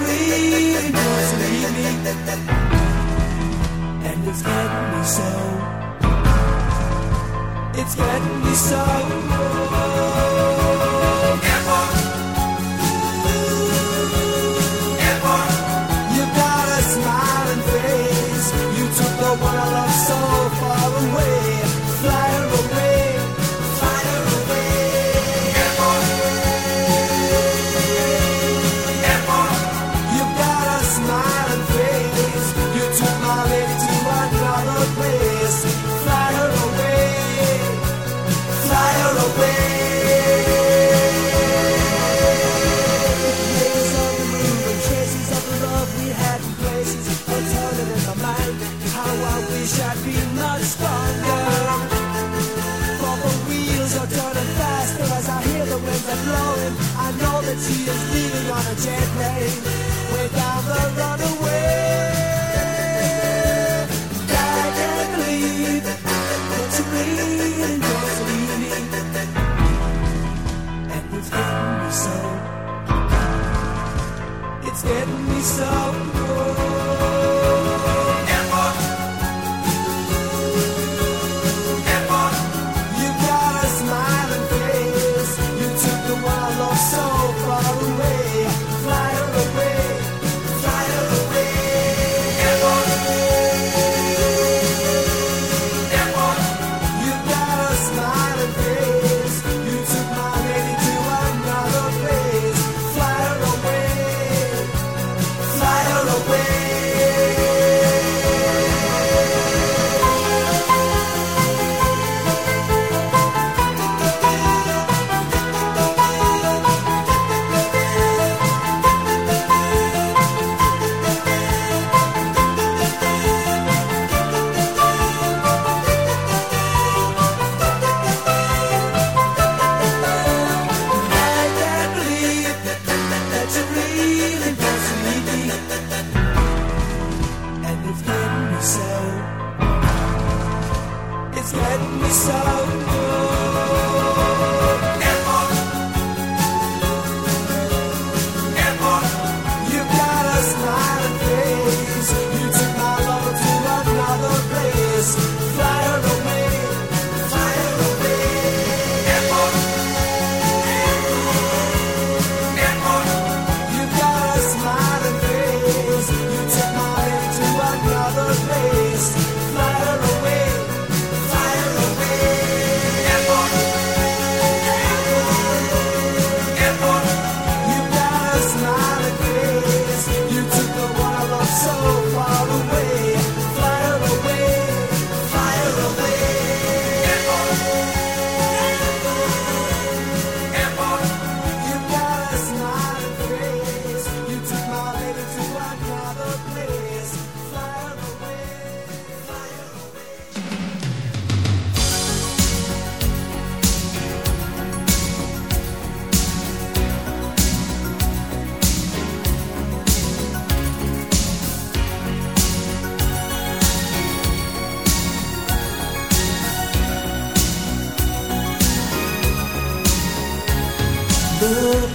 me? And it's getting me so. It's getting me so.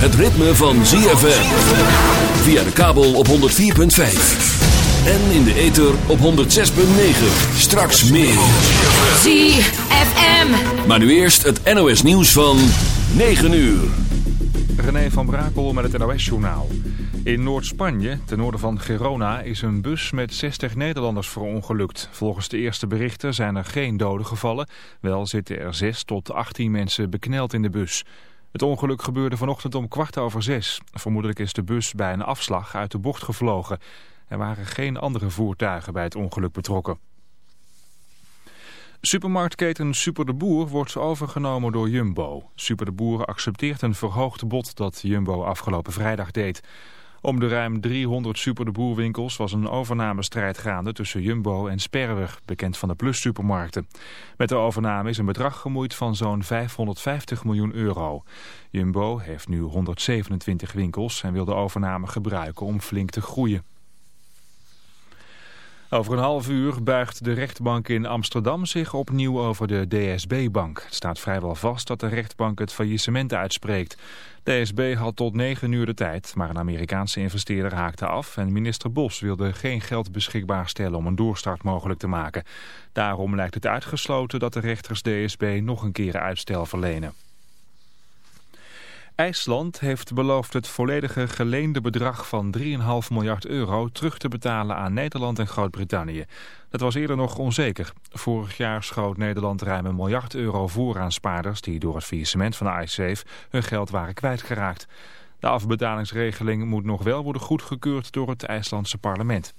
het ritme van ZFM. Via de kabel op 104.5. En in de ether op 106.9. Straks meer. ZFM. Maar nu eerst het NOS nieuws van 9 uur. René van Brakel met het NOS-journaal. In Noord-Spanje, ten noorden van Gerona, is een bus met 60 Nederlanders verongelukt. Volgens de eerste berichten zijn er geen doden gevallen. Wel zitten er 6 tot 18 mensen bekneld in de bus. Het ongeluk gebeurde vanochtend om kwart over zes. Vermoedelijk is de bus bij een afslag uit de bocht gevlogen. Er waren geen andere voertuigen bij het ongeluk betrokken. Supermarktketen Super de Boer wordt overgenomen door Jumbo. Super de Boer accepteert een verhoogd bod dat Jumbo afgelopen vrijdag deed. Om de ruim 300 Super de Boer winkels was een overnamestrijd gaande tussen Jumbo en Sperwer, bekend van de Plus supermarkten. Met de overname is een bedrag gemoeid van zo'n 550 miljoen euro. Jumbo heeft nu 127 winkels en wil de overname gebruiken om flink te groeien. Over een half uur buigt de rechtbank in Amsterdam zich opnieuw over de DSB-bank. Het staat vrijwel vast dat de rechtbank het faillissement uitspreekt. DSB had tot negen uur de tijd, maar een Amerikaanse investeerder haakte af... en minister Bos wilde geen geld beschikbaar stellen om een doorstart mogelijk te maken. Daarom lijkt het uitgesloten dat de rechters DSB nog een keer uitstel verlenen. IJsland heeft beloofd het volledige geleende bedrag van 3,5 miljard euro terug te betalen aan Nederland en Groot-Brittannië. Dat was eerder nog onzeker. Vorig jaar schoot Nederland ruim een miljard euro voor aan spaarders die door het faillissement van iSafe hun geld waren kwijtgeraakt. De afbetalingsregeling moet nog wel worden goedgekeurd door het IJslandse parlement.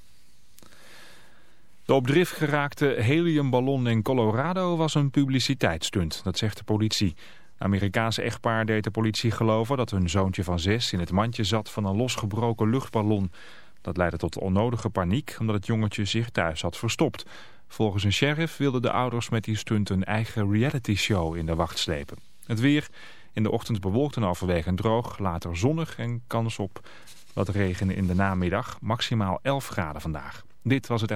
De op drift geraakte heliumballon in Colorado was een publiciteitsstunt, dat zegt de politie. Amerikaanse echtpaar deed de politie geloven dat hun zoontje van zes in het mandje zat van een losgebroken luchtballon. Dat leidde tot onnodige paniek omdat het jongetje zich thuis had verstopt. Volgens een sheriff wilden de ouders met die stunt een eigen reality show in de wacht slepen. Het weer, in de ochtend bewolkt en overwegend droog, later zonnig en kans op wat regen in de namiddag. Maximaal 11 graden vandaag. Dit was het...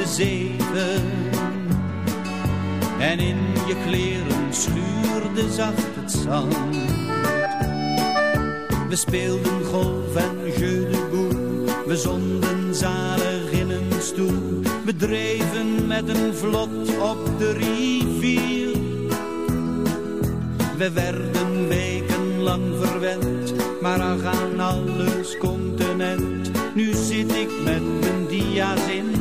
te zeven. En in je kleren schuurde zacht het zand. We speelden golf en jeu de boel. We zonden zalig in een stoel. We dreven met een vlot op de rivier. We werden wekenlang verwend, maar aan alles continent. Nu zit ik met mijn dia's in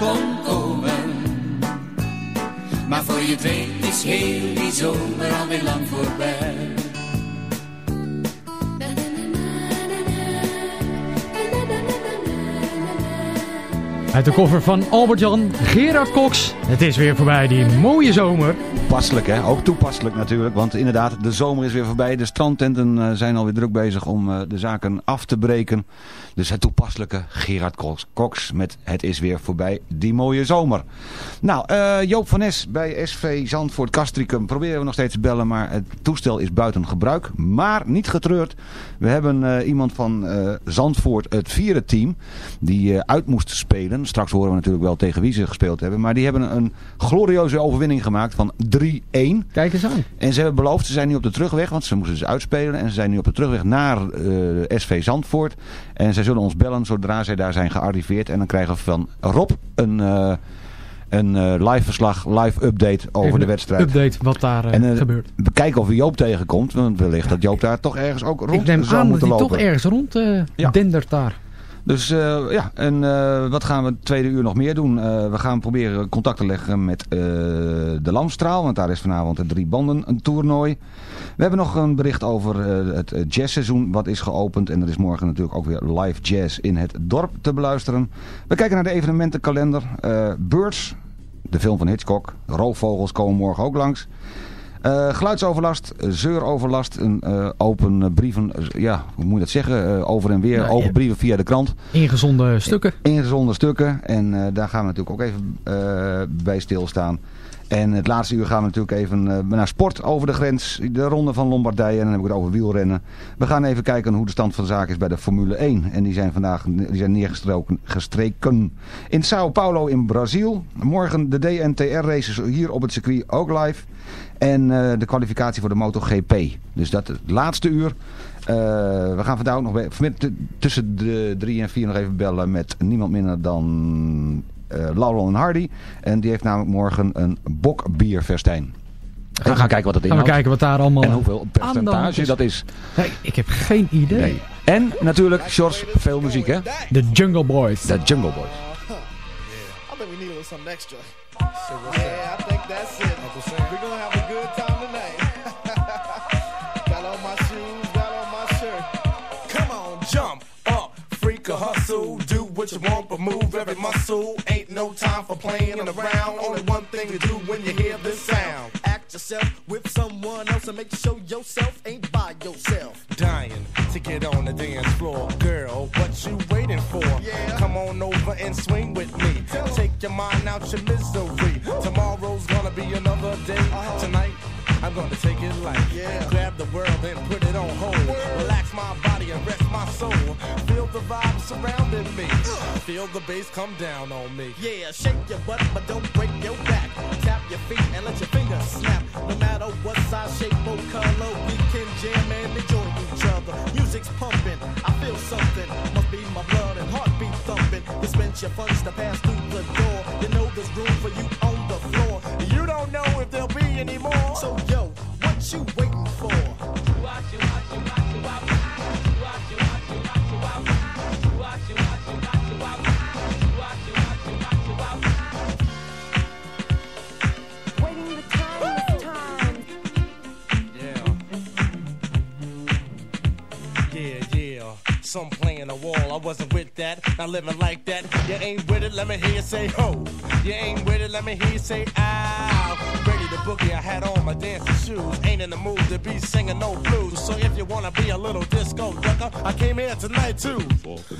kon komen. Maar voor je het is heel die zomer alweer lang voorbij. Uit de koffer van Albert-Jan, Gerard Cox. Het is weer voorbij, die mooie zomer. Toepasselijk hè, ook toepasselijk natuurlijk. Want inderdaad, de zomer is weer voorbij. De strandtenten eh, zijn alweer druk bezig om eh, de zaken af te breken. Dus het toepasselijke Gerard Cox, met Het is weer voorbij, die mooie zomer. Nou, eh, Joop van Nes bij SV Zandvoort Castricum proberen we nog steeds te bellen. Maar het toestel is buiten gebruik. Maar niet getreurd. We hebben iemand van Zandvoort, het vierde team, die uit moest spelen. Straks horen we natuurlijk wel tegen wie ze gespeeld hebben. Maar die hebben een glorieuze overwinning gemaakt van 3-1. Kijk eens aan. En ze hebben beloofd, ze zijn nu op de terugweg, want ze moesten dus uitspelen. En ze zijn nu op de terugweg naar eh, SV Zandvoort. En zij zullen ons bellen zodra zij daar zijn gearriveerd. En dan krijgen we van Rob een, eh, een eh, live verslag, live update over Even de wedstrijd. Update wat daar eh, En eh, gebeurt. bekijken of we Joop tegenkomt. Want wellicht dat Joop daar toch ergens ook rond Ik neem zou aan dat moeten hij lopen. toch ergens rond Ja. dendert daar. Dus eh, ja, en eh, wat gaan we het tweede uur nog meer doen? Eh, we gaan proberen contact te leggen met de Lamstraal, want daar is vanavond het drie banden een toernooi. We hebben nog een bericht over het jazzseizoen wat is geopend. En er is morgen natuurlijk ook weer live jazz in het dorp te beluisteren. We kijken naar de evenementenkalender. Birds, de film van Hitchcock. Roofvogels komen morgen ook langs. Eh, geluidsoverlast, zeuroverlast, een eh, open brieven, ja, hoe moet je dat zeggen, Eh, over en weer, Nou, open brieven via de krant. Ingezonde stukken. Ingezonde stukken en daar gaan we natuurlijk ook even bij stilstaan. En het laatste uur gaan we natuurlijk even eh, naar sport over de grens, de ronde van Lombardije en dan heb ik het over wielrennen. We gaan even kijken hoe de stand van zaken is bij de Formule 1 en die zijn vandaag die zijn neergestreken gestreken in Sao Paulo in Brazil. Morgen de DNTR races hier op het circuit ook live. En eh, de kwalificatie voor de MotoGP. Dus dat het laatste uur. Eh, we gaan vandaag ook nog tussen de drie en vier nog even bellen met niemand minder dan Laurel en Hardy. En die heeft namelijk morgen een bokbierfestijn. We gaan kijken wat dat Gaan we inhoudt. kijken wat daar allemaal En hoeveel percentage is. dat is. Nee, ik heb geen idee. Nee. En natuurlijk, Sjors, veel muziek hè? De Jungle Boys. De Jungle Boys. I'm think we need a little something extra. yeah, I think that's it. We're gonna have a good time tonight. got on my shoes, got on my shirt. Come on, jump up, freak a hustle, do what you want, but move every muscle. Ain't no time for playing around. Only one thing to do when you hear this sound. Act yourself with someone else and make sure yourself ain't by yourself. Dying to get on the dance floor, girl. What you waiting for? Yeah. Come on over and swing with me. Take your mind out your misery. Tomorrow's gonna be another day. Uh-huh. Tonight. I'm gonna take it light. Yeah. Surrounding me. Feel the bass come down on me. Yeah, shake your butt, but don't break your back. Tap your feet and let your fingers snap. No matter what size, shape, or color, we can jam and enjoy each other. Music's pumping, I feel something. Must be my blood and heartbeat thumping. Dispense your funds to pass through the door. You know there's room for you on the floor. You don't know if there'll be any more. So yo, what you waiting for? Waiting Some playing the wall, I wasn't with that. Not living like that. You ain't with it, let me hear you say ho. You ain't with it, let me hear you say ow. Ready to boogie, I had on my dancing shoes. Ain't in the mood to be singing no blues. So if you wanna be a little disco ducker, I came here tonight too.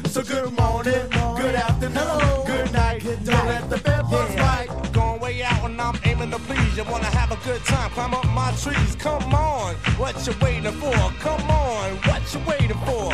So good morning, good afternoon, good night. Don't let the bed bugs bite. Going way out and I'm aiming to please. You wanna have a good time, climb up my trees. Come on, what you waiting for? Come on, what you waiting for?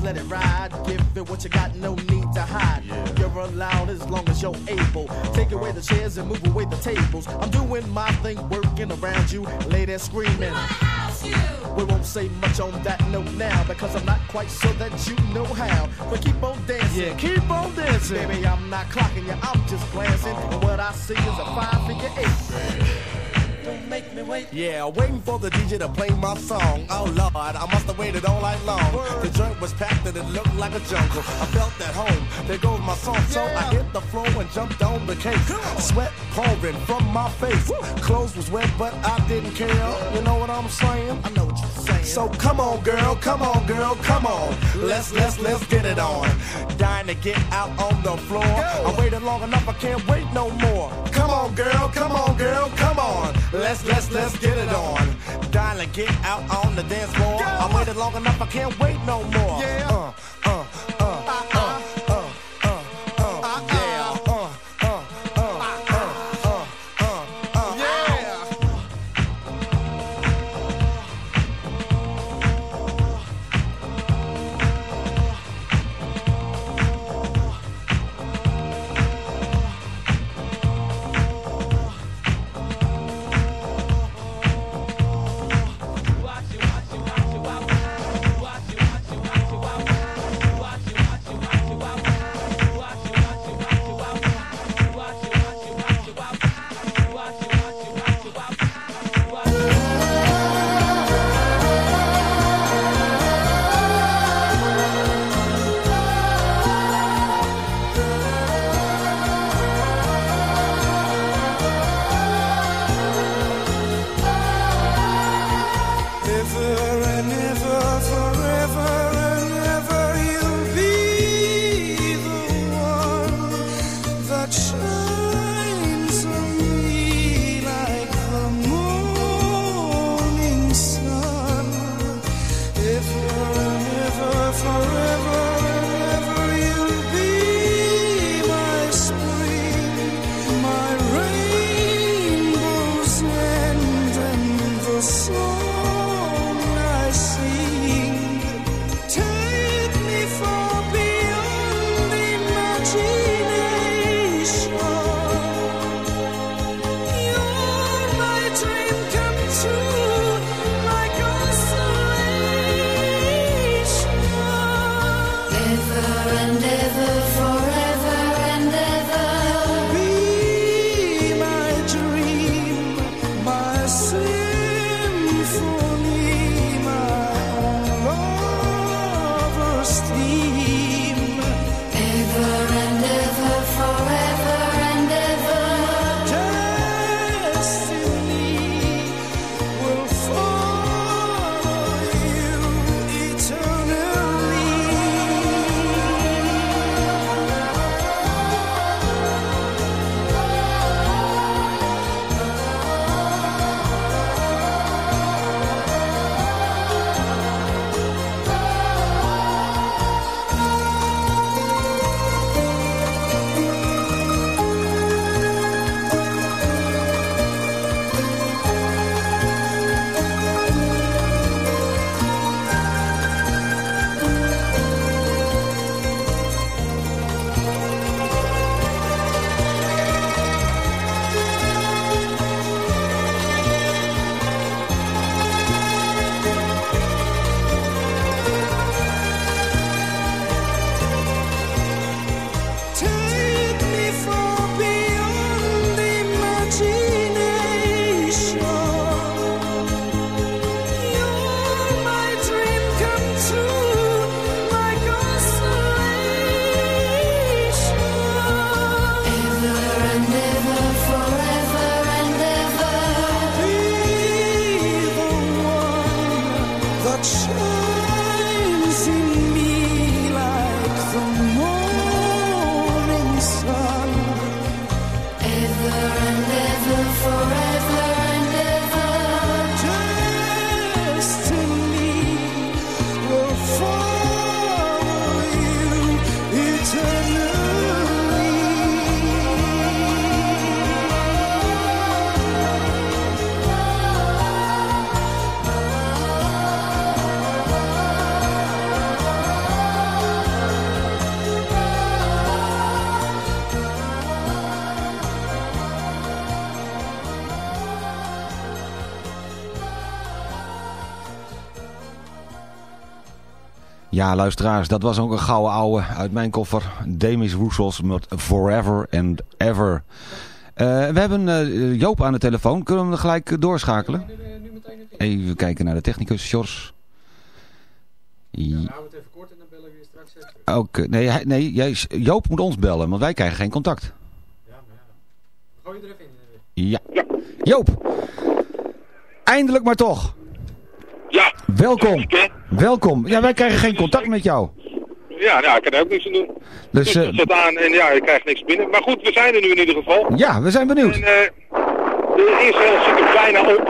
Just let it ride. Give it what you got, no need to hide. You're allowed as long as you're able. Take away the chairs and move away the tables. I'm doing my thing, working around you. Lay there screaming. We won't say much on that note now because I'm not quite sure that you know how. But keep on dancing. Yeah, keep on dancing. Baby, I'm not clocking you, I'm just glancing. And what I see is a five figure eight. Make me wait. Yeah, waiting for the DJ to play my song. Oh Lord, I must have waited all night long. The joint was packed and it looked like a jungle. I felt at home. There goes my song, so I hit the floor and jumped on the cake. Sweat pouring from my face. Clothes was wet, but I didn't care. You know what I'm saying? I know what you're saying. So come on, girl, come on, girl, come on. Let's let's let's get it on. Dying to get out on the floor. I waited long enough, I can't wait no more. Come on, girl, come on, girl, come on. Let's let's let's get it on. Darling, get out on the dance floor. I waited long enough, I can't wait no more. Yeah. Uh, Ja, luisteraars, dat was ook een gouden ouwe uit mijn koffer. Demis Roussos met Forever and Ever. Eh, we hebben eh, Joop aan de telefoon. Kunnen we hem gelijk doorschakelen? Even kijken naar de technicus, Sjors. Ja, het even kort en dan bellen we straks even. Oké, nee, nee jij, Joop moet ons bellen, want wij krijgen geen contact. Gooi je er even in. Ja. Joop, eindelijk maar toch. Ja. Welkom. Welkom. Ja, wij krijgen geen contact met jou. Ja, nou, ik kan er ook niks aan doen. Dus, Dus eh, het zet aan en ja, je krijgt niks binnen. Maar goed, we zijn er nu in ieder geval. ja, we zijn benieuwd. En eh, de eerste helft zit er bijna op.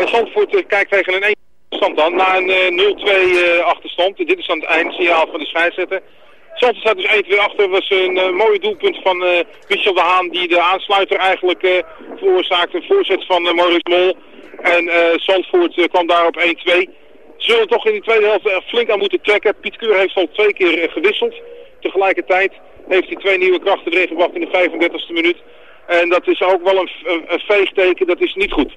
En Zandvoort eh, kijkt tegen een 1 stand aan, na een eh, 0-2 eh, achterstand. Dit is dan het eindsignaal van de scheidsrechter. Zandvoort staat dus 1-2 achter. was een eh, mooie doelpunt van Michel de Haan, die de aansluiter eigenlijk eh veroorzaakte. Een voorzet van eh, Maurice Mol. En eh Zandvoort eh, kwam daar op 1-2. Zullen toch in de tweede helft flink aan moeten trekken. Piet Keur heeft al twee keer eh, gewisseld. Tegelijkertijd heeft hij twee nieuwe krachten erin gebracht in de 35e minuut. En dat is ook wel een, een, een veegteken, dat is niet goed.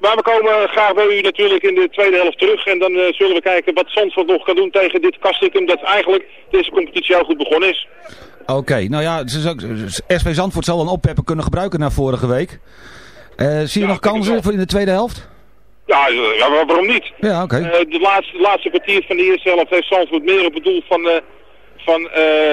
Maar we komen graag bij u natuurlijk in de tweede helft terug. En dan zullen we kijken wat Zandvoort nog kan doen tegen dit Kastikum. Dat eigenlijk deze competitie al goed begonnen is. Oké, nou ja, SV Zandvoort zal een oppeppen kunnen gebruiken na vorige week. Eh, zie je nog kansen voor in de tweede helft? Ja, eh, ja waarom niet? Ja, oké. Eh, de laatste, laatste kwartier van de eerste helft heeft Zandvoort meer op het doel van, eh van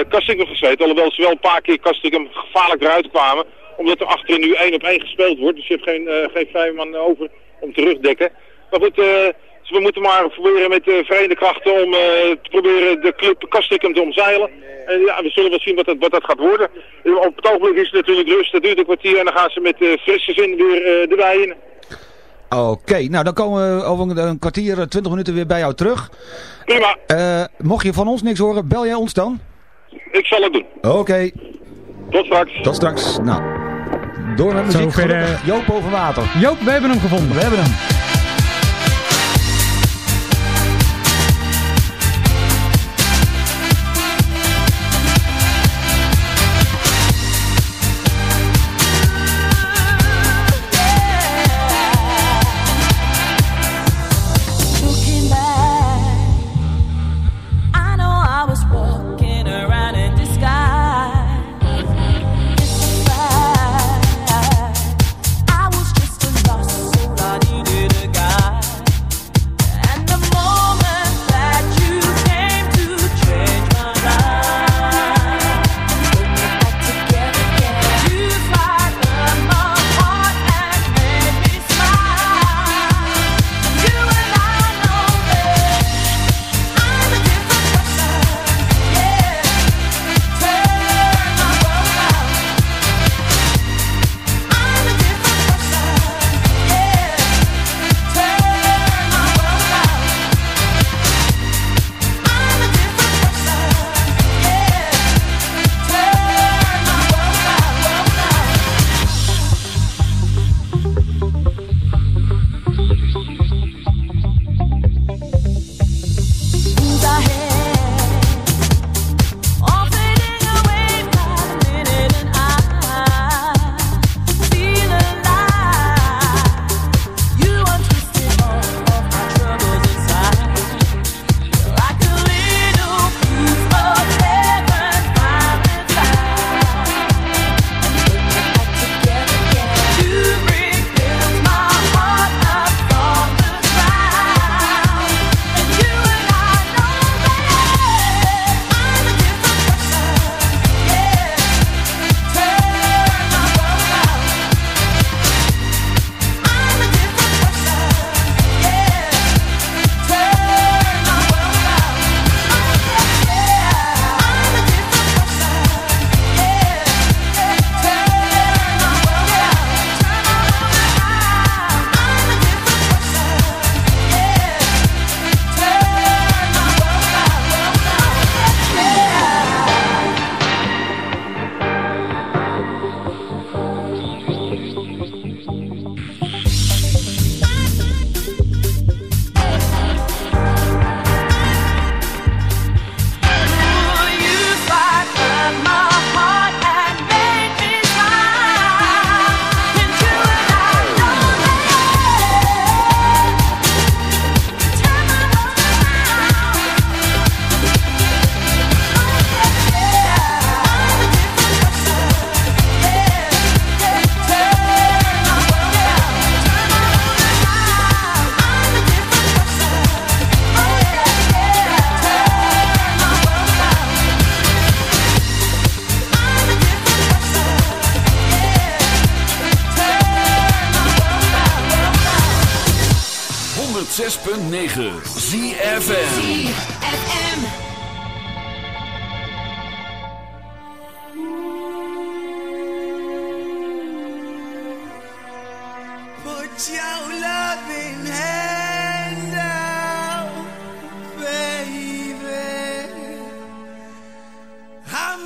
Kastikum gezeten. Alhoewel ze wel een paar keer Kastikum gevaarlijk eruit kwamen. Omdat er achterin nu één op één gespeeld wordt. Dus je hebt geen, geen vijf man over om terugdekken. Maar goed, eh, dus we moeten maar proberen met de verenigde krachten om eh, te proberen de club Kastikum te omzeilen. En ja, we zullen wel zien wat dat, wat dat gaat worden. Eh, Op het ogenblik is het natuurlijk rust. Dat duurt een kwartier en dan gaan ze met eh frisse zin weer eh erbij in. Oké, nou dan komen we over een kwartier, eh, 20 minuten weer bij jou terug. Prima. Eh, mocht je van ons niks horen, bel jij ons dan? Ik zal het doen. Oké, Tot straks. tot straks. Nou, door met muziek. Eh, Joop boven water. Joop, we hebben hem gevonden. We hebben hem.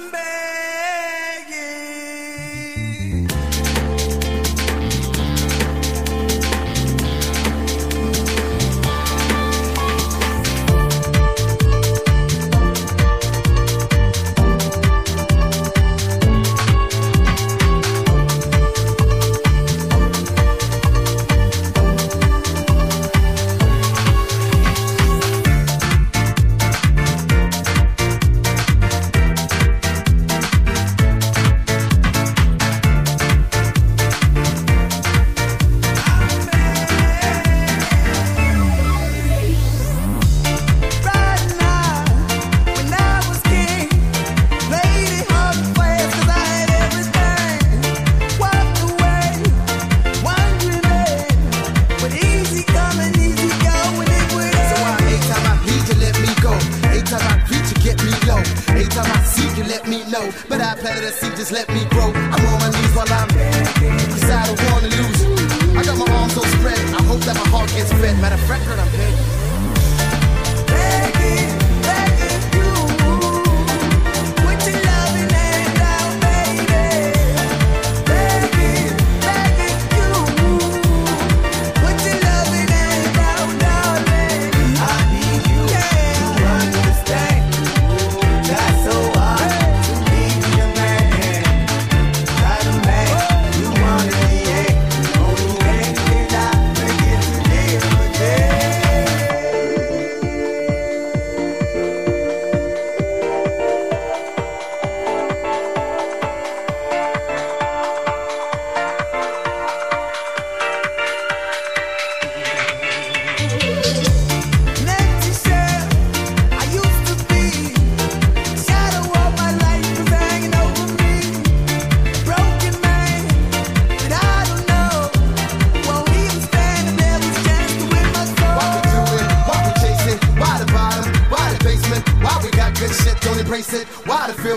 I'm begging.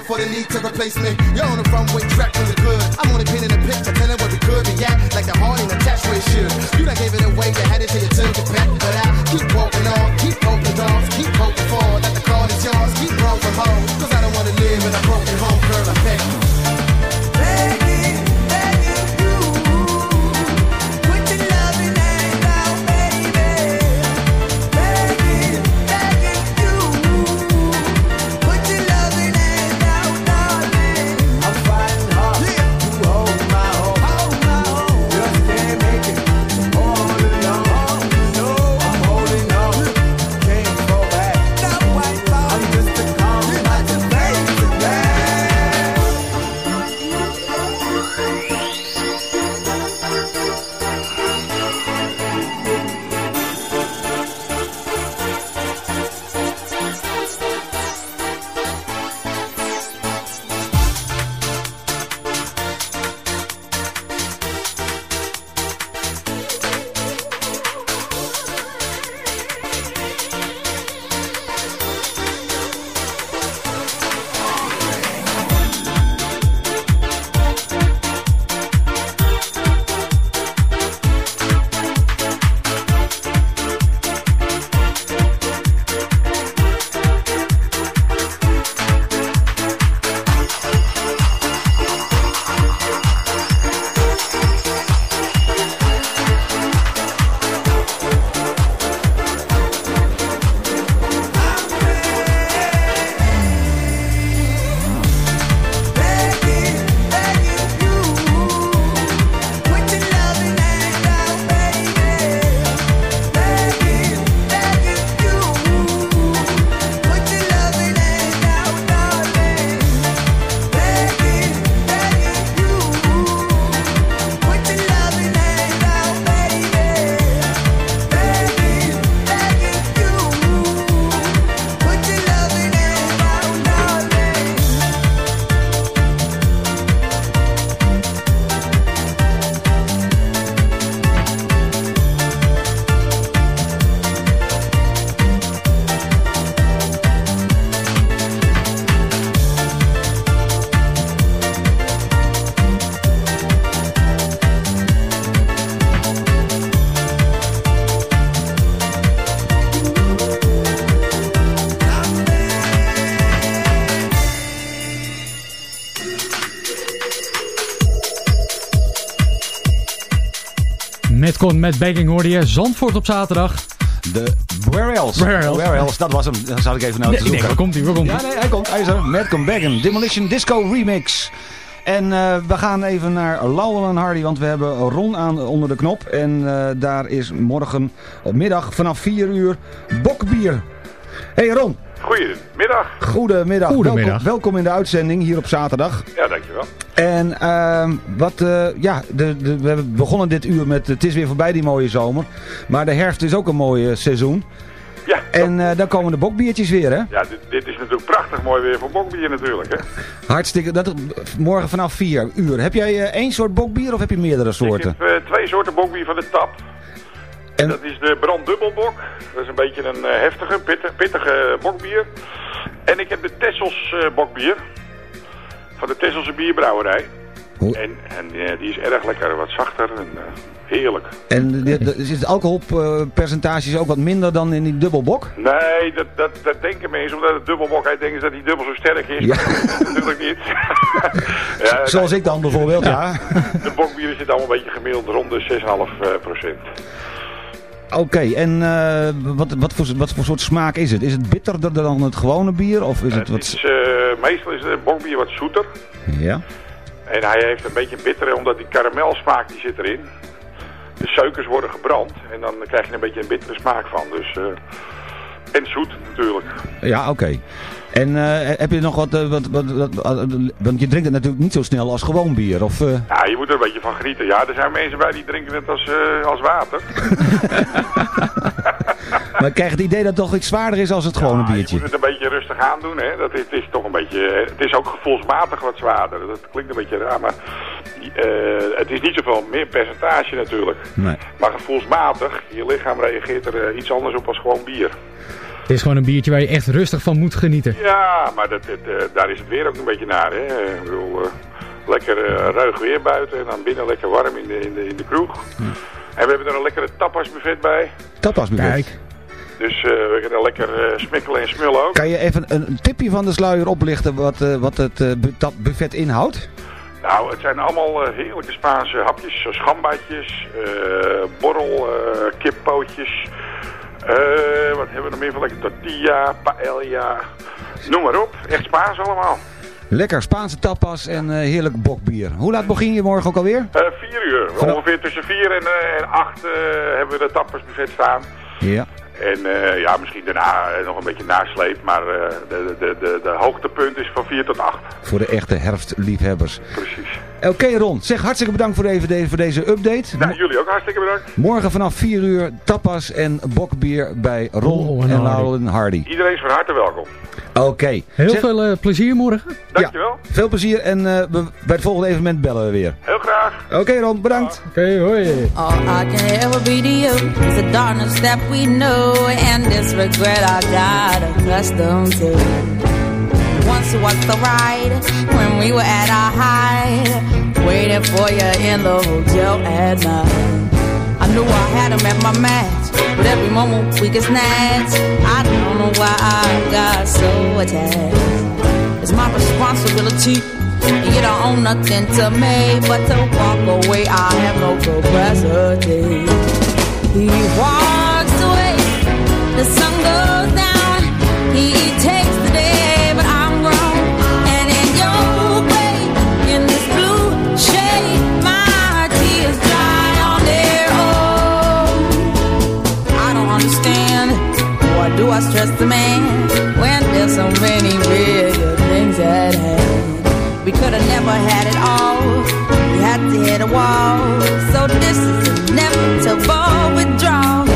For the need to replace me? You're met Begging hoorde je Zandvoort op zaterdag. De Where Else. Where Else. Where Else, dat was hem. Dan zal ik even naar te Nee, nee, zoeken. waar komt hij? Waar komt Ja, hij? nee, hij komt. Hij is er. Madcom Baggin. Demolition Disco Remix. En eh, we gaan even naar Lowell en Hardy, want we hebben Ron aan onder de knop. En eh, daar is morgen eh, middag vanaf 4 uur bokbier. Hey Ron, Goedemiddag. goedemiddag. Goedemiddag. Welkom, welkom in de uitzending hier op zaterdag. Ja, dankjewel. En ehm, wat, eh, ja, de, de, we hebben begonnen dit uur met het is weer voorbij die mooie zomer. Maar de herfst is ook een mooi eh, seizoen. Ja. En eh, dan komen de bokbiertjes weer hè. Ja, dit, dit is natuurlijk prachtig mooi weer voor bokbier natuurlijk, hè. Hartstikke, dat, morgen vanaf 4 uur. Heb jij één soort bokbier of heb je meerdere soorten? Ik heb twee soorten bokbier van de tap. En- Dat is de branddubbelbok. Dat is een beetje een heftige, pittig, pittige bokbier. En ik heb de Tessels bokbier. Van de Tesselse bierbrouwerij. En, en eh, die is erg lekker, wat zachter en eh, heerlijk. En de, is het alcoholpercentage ook wat minder dan in die dubbelbok? Nee, dat, dat, dat denken mensen, omdat het dubbelbok denken ze dat hij dubbel zo sterk is. Ja. Is natuurlijk niet. ja, Zoals ik dan bijvoorbeeld, ja. De bokbieren zitten allemaal een beetje gemiddeld rond de 6,5 procent. Oké, en eh, wat, wat, voor, wat voor soort smaak is het? Is het bitterder dan het gewone bier? Of is het Het wat... is, eh, meestal is het bokbier wat zoeter. Ja. En hij heeft een beetje bittere, omdat die karamelsmaak die zit erin. De suikers worden gebrand en dan krijg je een beetje een bittere smaak van. Dus, eh, en zoet natuurlijk. Ja, oké. En eh, heb je nog wat, eh, wat, wat, wat- Want je drinkt het natuurlijk niet zo snel als gewoon bier, of... eh, Ja, je moet er een beetje van genieten. Ja, er zijn mensen bij die drinken het als, als water. Maar ik krijg het idee dat het toch iets zwaarder is als het gewone Je biertje. moet het een beetje rustig aandoen. Hè. Dat is, het is toch een beetje, het is ook gevoelsmatig wat zwaarder. Dat klinkt een beetje raar, maar het is niet zoveel meer percentage natuurlijk. Nee. Maar gevoelsmatig, je lichaam reageert er iets anders op als gewoon bier. Het is gewoon een biertje waar je echt rustig van moet genieten. Ja, maar dat, dat, eh, daar is het weer ook een beetje naar. Hè. Ik bedoel, eh, lekker eh, ruig weer buiten en dan binnen lekker warm in de, in de, in de kroeg. En we hebben er een lekkere tapasbuffet bij. Tapasbuffet. Kijk. Dus eh, we kunnen lekker eh, smikkelen en smullen ook. Kan je even een, een tipje van de sluier oplichten wat, eh, wat het eh, bu- dat buffet inhoudt? Nou, het zijn allemaal heerlijke Spaanse hapjes. zoals Gambaatjes, eh, borrel, eh, kippootjes. Eh, wat hebben we nog meer van lekker tortilla, paella. Noem maar op. Echt Spaans allemaal. Lekker Spaanse tapas en eh, heerlijk bokbier. Hoe laat begin je morgen ook alweer? Eh vier uur. Vanaf- Ongeveer tussen vier en, eh, en acht eh, hebben we de tappersbuffet staan. Ja. En eh, ja, misschien daarna eh, nog een beetje nasleep. Maar eh, de, de, de, de hoogtepunt is van 4 tot 8. Voor de echte herfstliefhebbers. Precies. Oké Ron, zeg hartstikke bedankt voor, even, de- voor deze update. Nou, jullie ook hartstikke bedankt. Morgen vanaf 4 uur tapas en bokbier bij Ron Ron en en Hardy. Laurel en Hardy. Iedereen is van harte welkom. Oké. Heel Zeg- veel eh, plezier morgen. Dankjewel. Veel plezier en eh, we- bij het volgende evenement bellen we weer. Heel graag. Oké Ron, bedankt. Oké, hoi. All I can ever be to you is the darkness that we know and this regret I got accustomed to. Once was the ride when we were at our height, waiting for you in the hotel at night. I knew I had him at my match, but every moment we get snatched. I don't know why I got so attached. It's my responsibility. You don't own nothing to me but to walk away. I have no capacity. He walks away, the sun goes stress the man when there's so many bigger things at hand? We could have never had it all. We had to hit a wall. So this is inevitable withdrawal.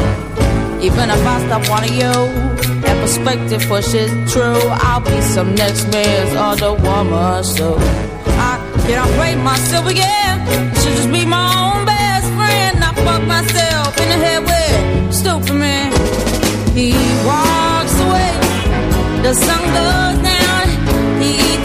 Even if I stop wanting you and perspective pushes true, I'll be some next man's other woman. So I can't break myself again. Should just be my own best friend. I fuck myself in the head with stupid man. He walks the sun goes down. He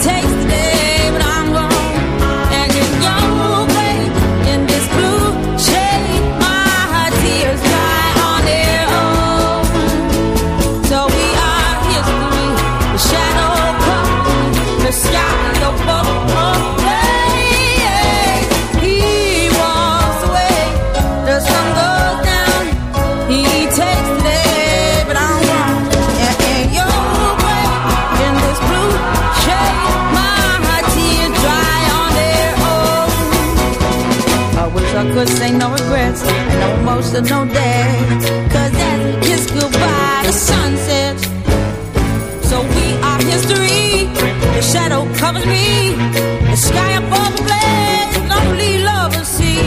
us ain't no regrets, and no emotion, no day. Cause we kiss goodbye, the sun sets. So we are history. The shadow covers me. The sky above the blaze, lonely lovers see.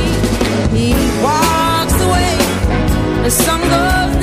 He walks away. The sun goes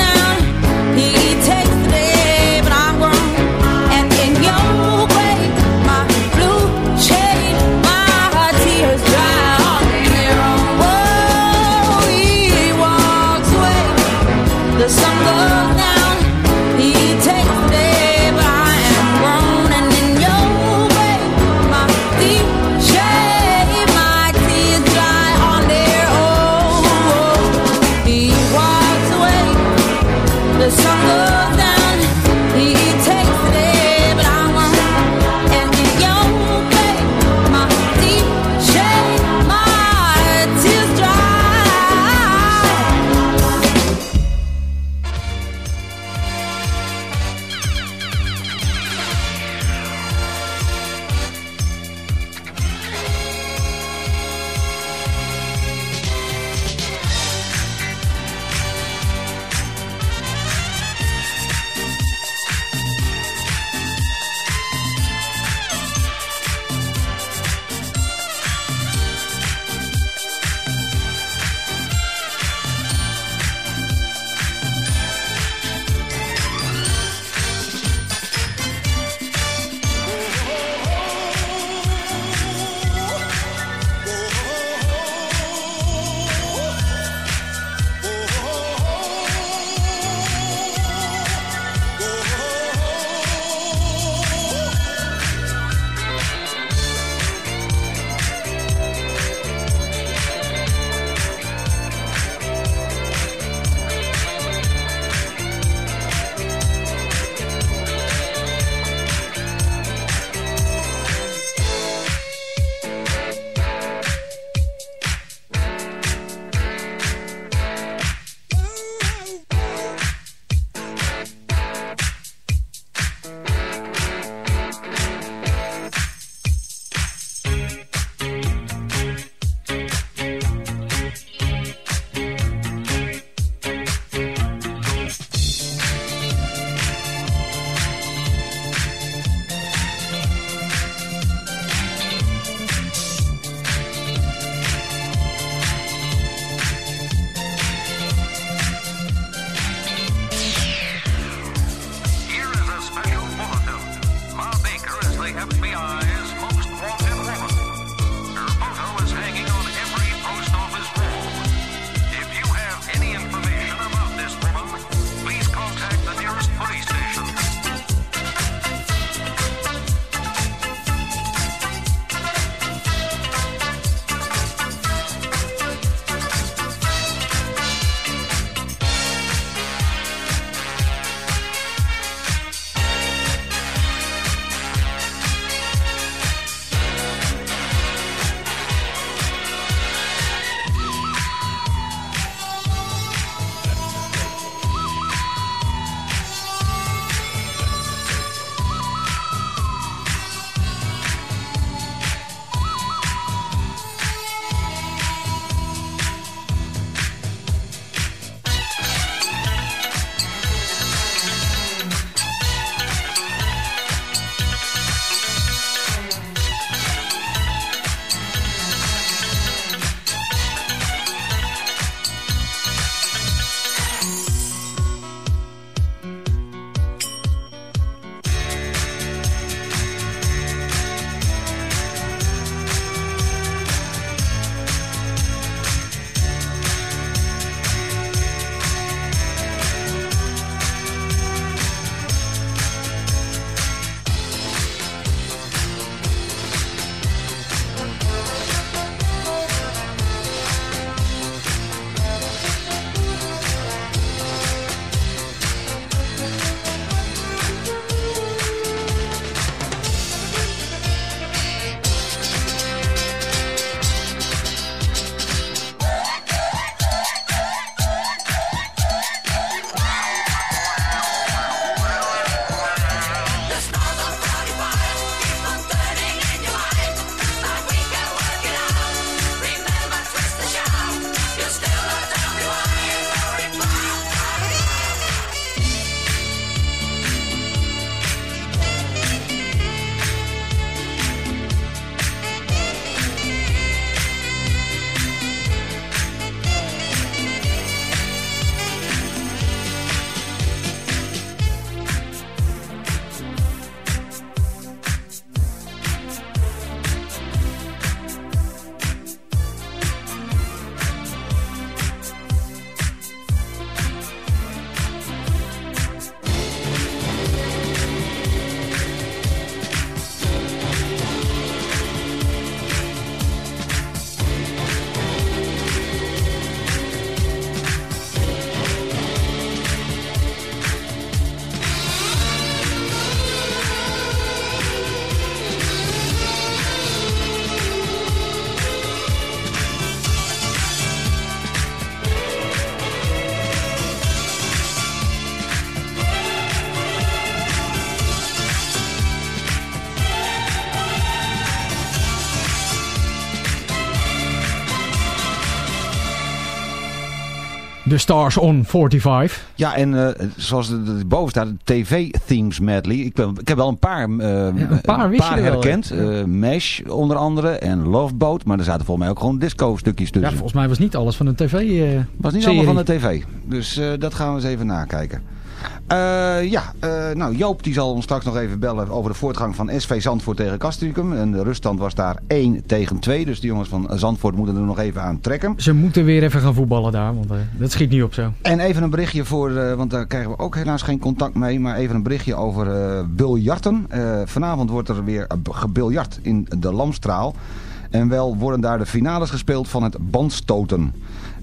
The Stars on 45. Ja, en eh, zoals er er boven staat, de TV-themes medley. Ik, ben, ik heb wel een paar, eh, een paar er wel, herkend. Eh, Mesh onder andere en Love Boat. Maar er zaten volgens mij ook gewoon disco-stukjes Ja, tussen. volgens mij was niet alles van een tv. was niet allemaal van de tv. Dus dat gaan we eens even nakijken. Eh, ja, eh, nou Joop die zal ons straks nog even bellen over de voortgang van SV Zandvoort tegen Castricum. En de ruststand was daar 1 tegen 2. Dus de jongens van Zandvoort moeten er nog even aan trekken. Ze moeten weer even gaan voetballen daar, want eh, dat schiet niet op zo. En even een berichtje voor, want daar krijgen we ook helaas geen contact mee, maar even een berichtje over biljarten. Vanavond wordt er weer gebiljart in de Lamstraal. En wel worden daar de finales gespeeld van het bandstoten.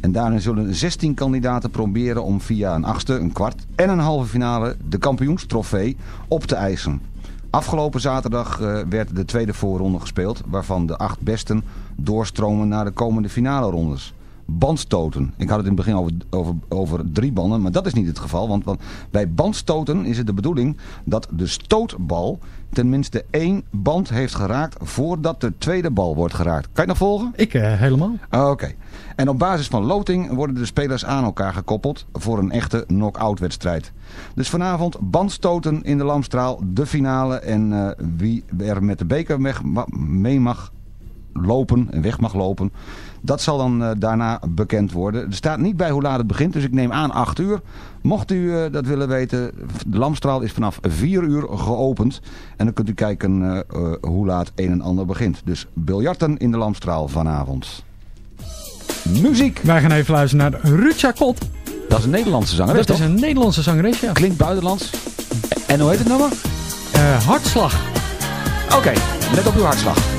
En daarin zullen 16 kandidaten proberen om via een achtste, een kwart en een halve finale de kampioenstrofee op te eisen. Afgelopen zaterdag eh, werd de tweede voorronde gespeeld, waarvan de acht besten doorstromen naar de komende finale rondes. Bandstoten. Ik had het in het begin over, over, over drie banden, maar dat is niet het geval. Want, want bij bandstoten is het de bedoeling dat de stootbal tenminste één band heeft geraakt voordat de tweede bal wordt geraakt. Kan je nog volgen? Ik eh, helemaal. Ah, Oké. En op basis van loting worden de spelers aan elkaar gekoppeld voor een echte knock-out wedstrijd. Dus vanavond bandstoten in de Lamstraal, de finale. En eh, wie er met de beker weg, mee mag lopen en weg mag lopen, dat zal dan eh, daarna bekend worden. Er staat niet bij hoe laat het begint, dus ik neem aan 8 uur. Mocht u eh, dat willen weten, de Lamstraal is vanaf 4 uur geopend. En dan kunt u kijken eh, eh, hoe laat een en ander begint. Dus biljarten in de Lamstraal vanavond. Muziek. Wij gaan even luisteren naar Ruud Kot. Dat is een Nederlandse zangeres, Dat is een Nederlandse zangeres, ja. Klinkt buitenlands. En hoe heet het nummer? Eh, hartslag. Oké, let op uw hartslag.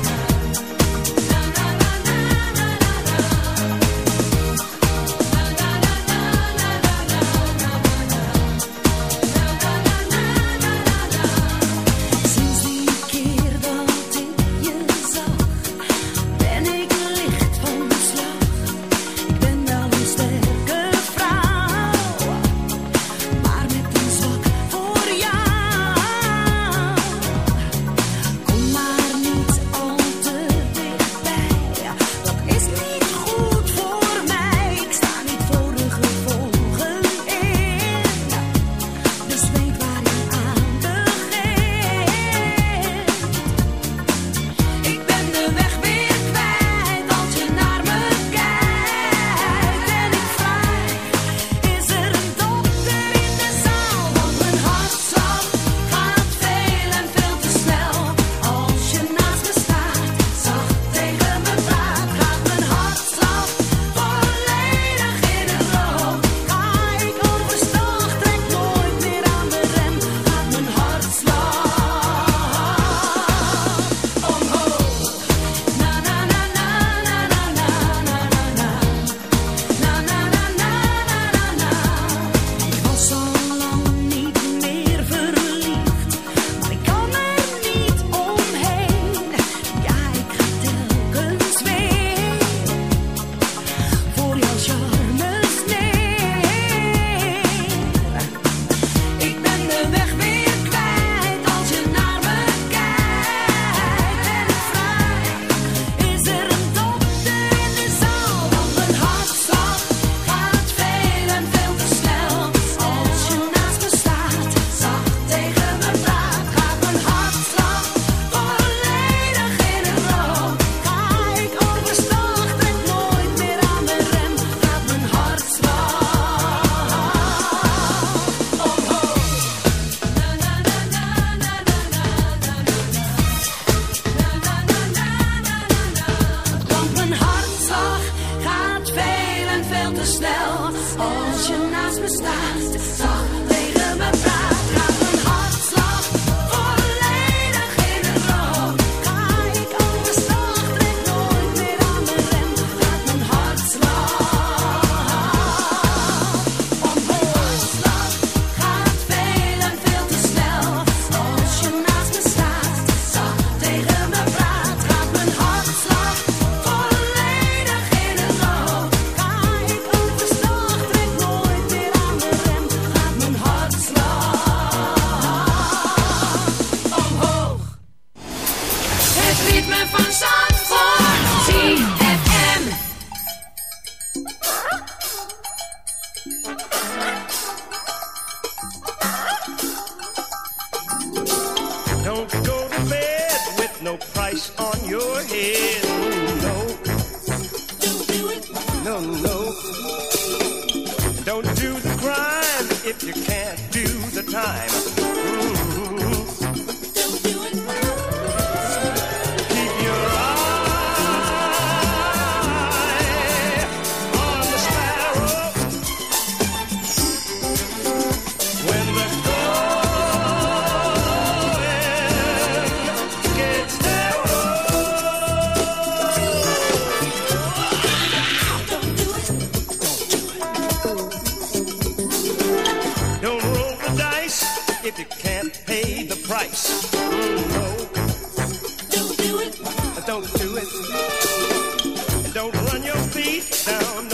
Do it. Don't do it. Don't run your feet down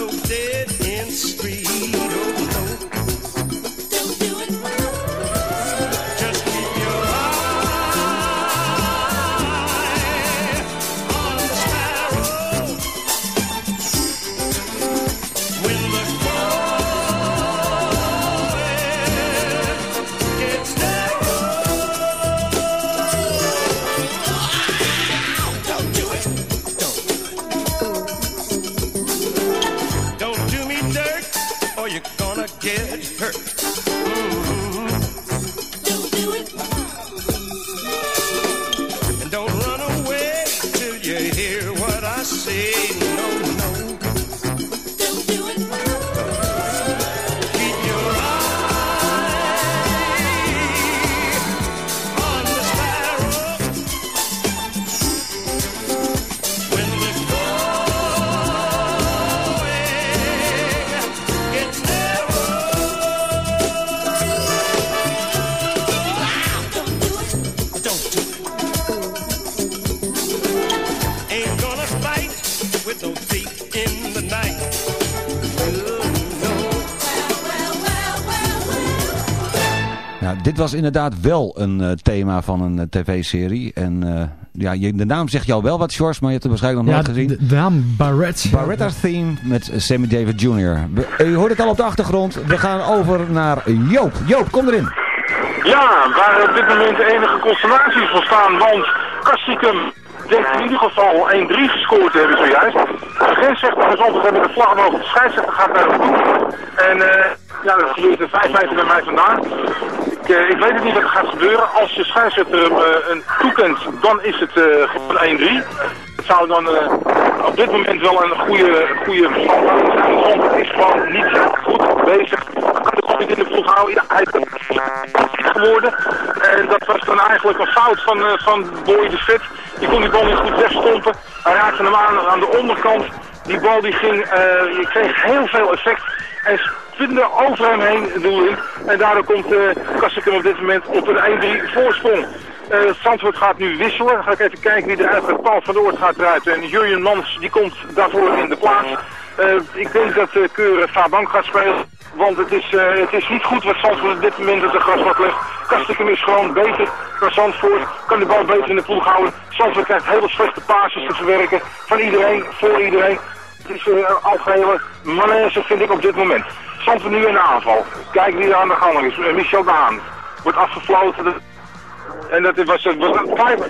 inderdaad wel een eh, thema van een eh, tv-serie. En eh, ja, je, de naam zegt jou wel wat, George, maar je hebt het waarschijnlijk nog Ja, nooit gezien. de, de naam Barrett. Barretta Theme met Sammy David Jr. We- U hoort het al op de achtergrond. We gaan over naar Joop. Joop, kom erin. Ja, waar op dit moment de enige constellaties ontstaan, want Kastikum denkt in ieder geval 1-3 gescoord te hebben zojuist. De grensrechter van Zandvoort hebben de vlag omhoog, de scheidsrechter gaat naar hem toe. En eh, ja, dat gebeurt er 5 meter bij mij vandaan. Ik, eh, ik weet het niet wat er gaat gebeuren. Als je scheidsrechter hem eh, een toekent, dan is het eh, gewoon 1-3. Het zou dan op dit moment wel een goede, goede verstand zijn. Zandvoort is gewoon niet goed bezig. Het gewoon niet in de ploeg houden. Hij is geworden. En dat was dan eigenlijk een fout van, van Boy de Vet. Die kon die bal niet goed wegstompen. Hij raakte hem aan aan de onderkant. Die bal die ging, je kreeg heel veel effect. En spinde over hem heen, ik. En daardoor komt uh, op dit moment op een 1-3 voorsprong. Zandvoort gaat nu wisselen. Ga ik even kijken wie er eigenlijk Paul van Oort gaat eruit. En Jurjen Mans die komt daarvoor in de plaats. Eh, ik denk dat uh, Keuren Fabank gaat spelen. Want het is, het is niet goed wat Zandvoort op dit moment op de grasmat legt. Kastikum is gewoon beter dan Zandvoort. Kan de bal beter in de ploeg houden. Zandvoort krijgt hele slechte passes te verwerken. Van iedereen, voor iedereen. Is uh, algehele malaise vind ik op dit moment. Zandvoort nu in de aanval. Kijk wie er aan de gang is. Uh, Michel Daan. Wordt afgefloten. En dat was,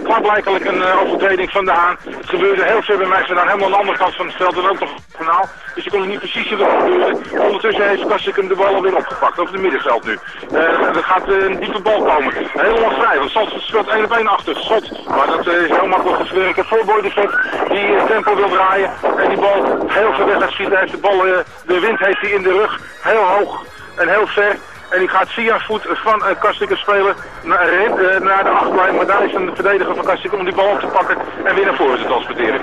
klaarblijkelijk een uh, overtreding van de Haan. Het gebeurde heel veel bij mij vandaan, helemaal aan de andere kant van het veld en ook nog kanaal. Dus je kon het niet precies zien wat er gebeurde. Ondertussen heeft Kassikum de bal alweer opgepakt, over het middenveld nu. Uh, er gaat uh, een diepe bal komen. Helemaal vrij, want Zandvoort speelt 1 op 1 achter. Schot, maar dat is heel makkelijk gewerkt. Voor Vet, die tempo wil draaien. En die bal heel ver weg gaat schieten. Heeft de bal, de wind heeft hij in de rug, heel hoog en heel ver. En die gaat via voet van uh, Kastikum spelen naar, uh, naar de achterlijn. Maar daar is een verdediger van Kastikum om die bal op te pakken en weer naar voren te transporteren.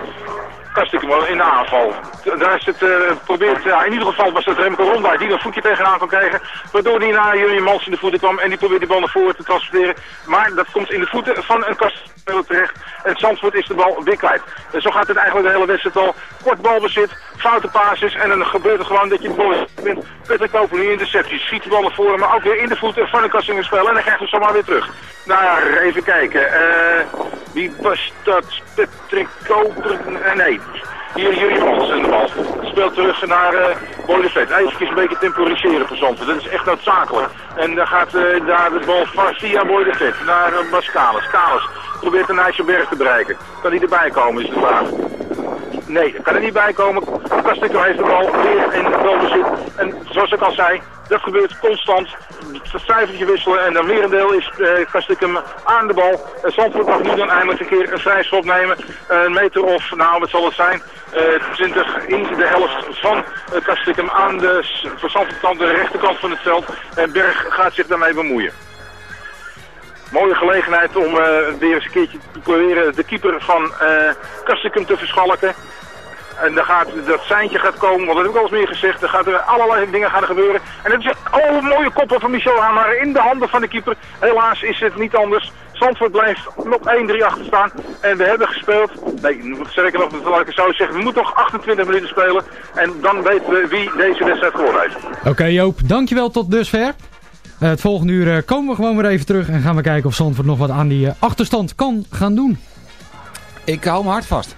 Kastikum in de aanval. Daar is het, uh, probeert, ja, in ieder geval was het Remco Ronda die een voetje tegenaan kon krijgen. Waardoor hij naar Jurjen Mans in de voeten kwam en die probeert die bal naar voren te transporteren. Maar dat komt in de voeten van een Kastikum terecht. En Zandvoort is de bal weer kwijt. En zo gaat het eigenlijk de hele wedstrijd al. Kort balbezit, foute passes en dan gebeurt het gewoon dat je de bal bent. Patrick Koper nu interceptie, schiet de bal naar voren, maar ook weer in de voeten van een Kastikum. En dan krijgt hij zomaar weer terug. Nou, even kijken. Uh, wie was dat? Patrick Koper? Nee. Hier Jurjen Mans in de bal. Speelt terug naar uh, de Vet. Even een beetje temporiseren voor. Dat is echt noodzakelijk. En dan gaat uh, daar de bal via Boy de Vet naar uh, Kalis. Kalis probeert een IJsselberg te bereiken. Kan hij erbij komen is de vraag. Nee, kan er niet bij komen. Kastikker heeft de bal weer in balbezit. En zoals ik al zei, dat gebeurt constant. het cijfertje wisselen en dan merendeel is uh, Kastikum aan de bal. Uh, Zandvoort mag nu dan eindelijk een keer een vrij nemen. een meter of, nou wat zal het zijn, 20 in de helft van uh, Kastikum aan de, Zandvoort de rechterkant van het veld. En Berg gaat zich daarmee bemoeien. Mooie gelegenheid om weer eens een keertje te proberen de keeper van uh, Kastikum te verschalken. En dan gaat dat seintje gaat komen, want dat heb ik al eens meer gezegd. Er gaat er allerlei dingen gaan gebeuren. En het is oh, mooie koppen van Michel Hamer in de handen van de keeper. Helaas is het niet anders. Zandvoort blijft nog 1-3 achter staan. En we hebben gespeeld. Nee, zeker nog, wat ik zou zeggen. We moeten nog 28 minuten spelen. En dan weten we wie deze wedstrijd gewonnen heeft. Oké Joop, dankjewel tot dusver. Uh, het volgende uur uh, komen we gewoon weer even terug. En gaan we kijken of Zandvoort nog wat aan die uh, achterstand kan gaan doen. Ik hou me hard vast.